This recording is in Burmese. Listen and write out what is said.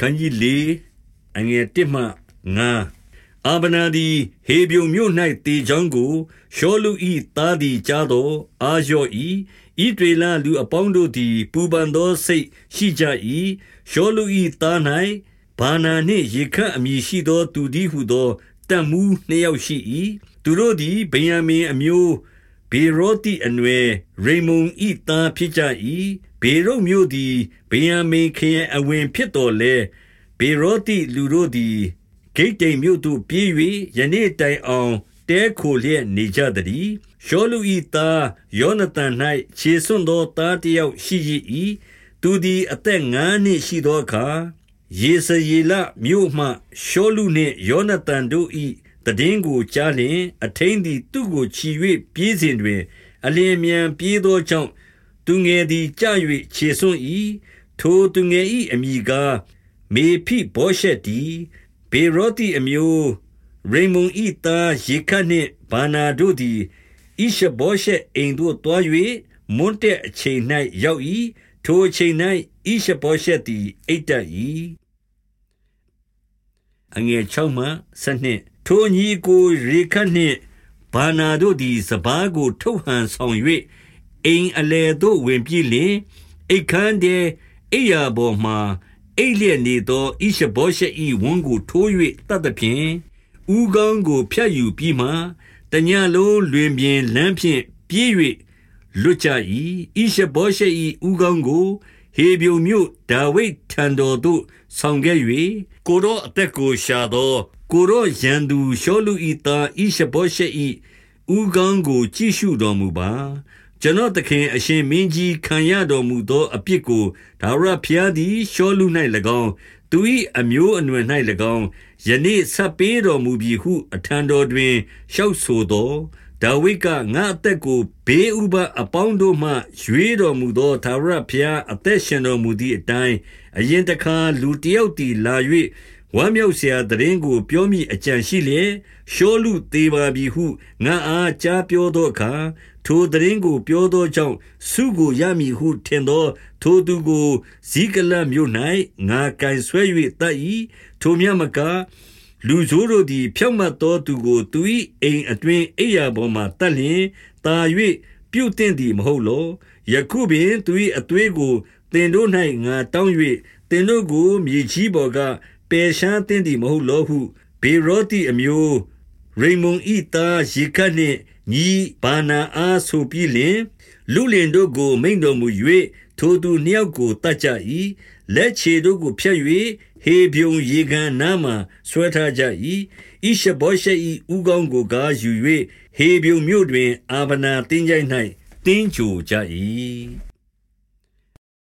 ခန်းကြီး၄အငယ်၁မှ9အာဗနာသည်ဟေဗြုန်မြို့၌တေချောင်းကိုရှောလူဤသားသည်ကြားသောအာရော့ဤဤတွေလာလူအပေါင်းတို့သည် ပူပန်သောစိတ်ရှိကြ၏ရှောလူဤသား၌ဘာနာနှင့်ရေခတ်အမည်ရှိသော သူသည်ဟုသောတန်မူနှစ်ယောက်ရှိ၏သူတို့သည်ဗင်ယမင်အမျိုးဘေရောတိအနွယ်ရေမုန်ဤသားဖြစ်ကြ၏ ဘေရုတ်မြို့သည် ဗင်ယမင်ခရင်အဝင်ဖြစ်တော်လဲဘေရောတိလူတို့သည် ဂိတ်တိမ်မြို့သို့ပြေး၍ယနေ့တိုင်အောင်တဲခိုလျက်နေကြသည်ရှောလူဤသား ယောနသန်၌ခြေစွန့်သောသားတယောက်ရှိ၏သူသည် အသက်9နှစ်ရှိသောအခါ ယေစယေလမြို့မှ ရှောလူနှင့် ယောနသန်တို့၏တည်င်းကိုကြားလျင် အထင်းသည် သူ့ကိုချီ၍ပြေးစဉ်တွင် အလင်းမြန်ပြေးသောကြောင့် သူငယ်သည်ကြ၍ခြေစွန့်၏ထိုသူငယ်၏အမိကားမေဖိဘောရှက်တီဘေရောတိအမျိုးရိမုန်ဤသားယေခတ်နှင့်ဘာနာတို့သည်ဣရှဘောရှက်အိမ်သို့တွား၍မွန်းတဲ့အချိန်၌ရောက်၏ထိုအချိန်၌ဣရှဘောရှက်သည်အိတ်တ၏အငယ်6မှ7ထိုညီကိုရေခတ်နှင့်ဘာနာတို့သည်စပားကိုထုတ်ဟန်ဆောင်၍ အိမ်အလေသို့ဝင်ပြေးလျင်အိတ်ခမ်းတဲ့အိယာပေါ်မှအိတ်လျက်နေသောဣရှဘောရှက်၏ဝန်းကိုထိုး၍တတ်သဖြင့်ဥကောင်းကိုဖြတ်ယူပြီးမှတညလုံးလွင်ပြင်လမ်းဖြင့်ပြေး၍လွတ်ကြ၏ဣရှဘောရှက်၏ဥကောင်းကိုဟေဗြုန်မြို့ဒါဝိဒ်ထံတော်သို့ဆောင်ခဲ့၍ကိုရောအသက်ကိုရှာသော ကိုရောရန်သူရှောလူဤသားဣရှဘောရှက်၏ဥကောင်းကိုကြည့်ရှုတော်မူပါ ကျွန်တော်သခင်အရှင်မင်းကြီးခံရတော်မူသောအပြစ်ကိုဒါဝရဖျားသည်ရှောလူ၌၎င်းသူ၏အမျိုးအနွယ်၌၎င်းယနေ့ဆက်ပေးတော်မူပြီဟုအထံတော်တွင်လျှောက်ဆိုသောဒါဝိကငါအသက်ကိုဘေးဥပအပေါင်းတို့မှရွေးတော်မူသောသာရဘုရားအသက်ရှင်တော်မူသည့်အတိုင်းအရင်တခါလူတယောက်တီလာ၍ဝမ်းမြောက်စရာတရင်ကို ပြောမိအကြံရှိလျက်ရှောလူသေးပါပြီဟုငါအားကြားပြောသောအခါထိုတရင်ကိုပြောသောကြောင့်စုကိုရမည်ဟုထင်သော ထိုသူကိုဇီကလမြို့၌ငါကင်ဆွဲ၍တတ်၏ထိုမြတ်မကလူဆိုးတို့သည် ဖြောက်မတ်သောသူကိုသူ၏အိမ်အတွင်အိယာပေါ်မှတတ်လျင်တာ၍ပြုတ်တင်သည်မဟုတ်လောယခုပင်သူ၏အသွေးကိုတင်တို့၌ငါတောင်း၍တင်တို့ကိုမြေကြီးပေါ်ကပယ်ရှားတင်သည်မဟုတ်လောဟုဘေရောတိအမျိုးရိမုန်ဤသားရေခတ်နှင့် ညီဘာနာအားဆိုပြီးလင်လူလင်တို့ကို မိန်တော်မူ၍ထိုသူနှစ်ယောက်ကိုတတ်ကြ၏လက်ခြေတို့ကိုဖြတ်၍ဟေဗျုံရေကန်နားမှဆွဲထားကြ၏ဣရှဘောရှေ၏ဥကောင်းကိုကားယူ၍ဟေဗျုံမြို့တွင် အာဗနာတင်းကြိုင်၌တင်းကြိုကြ၏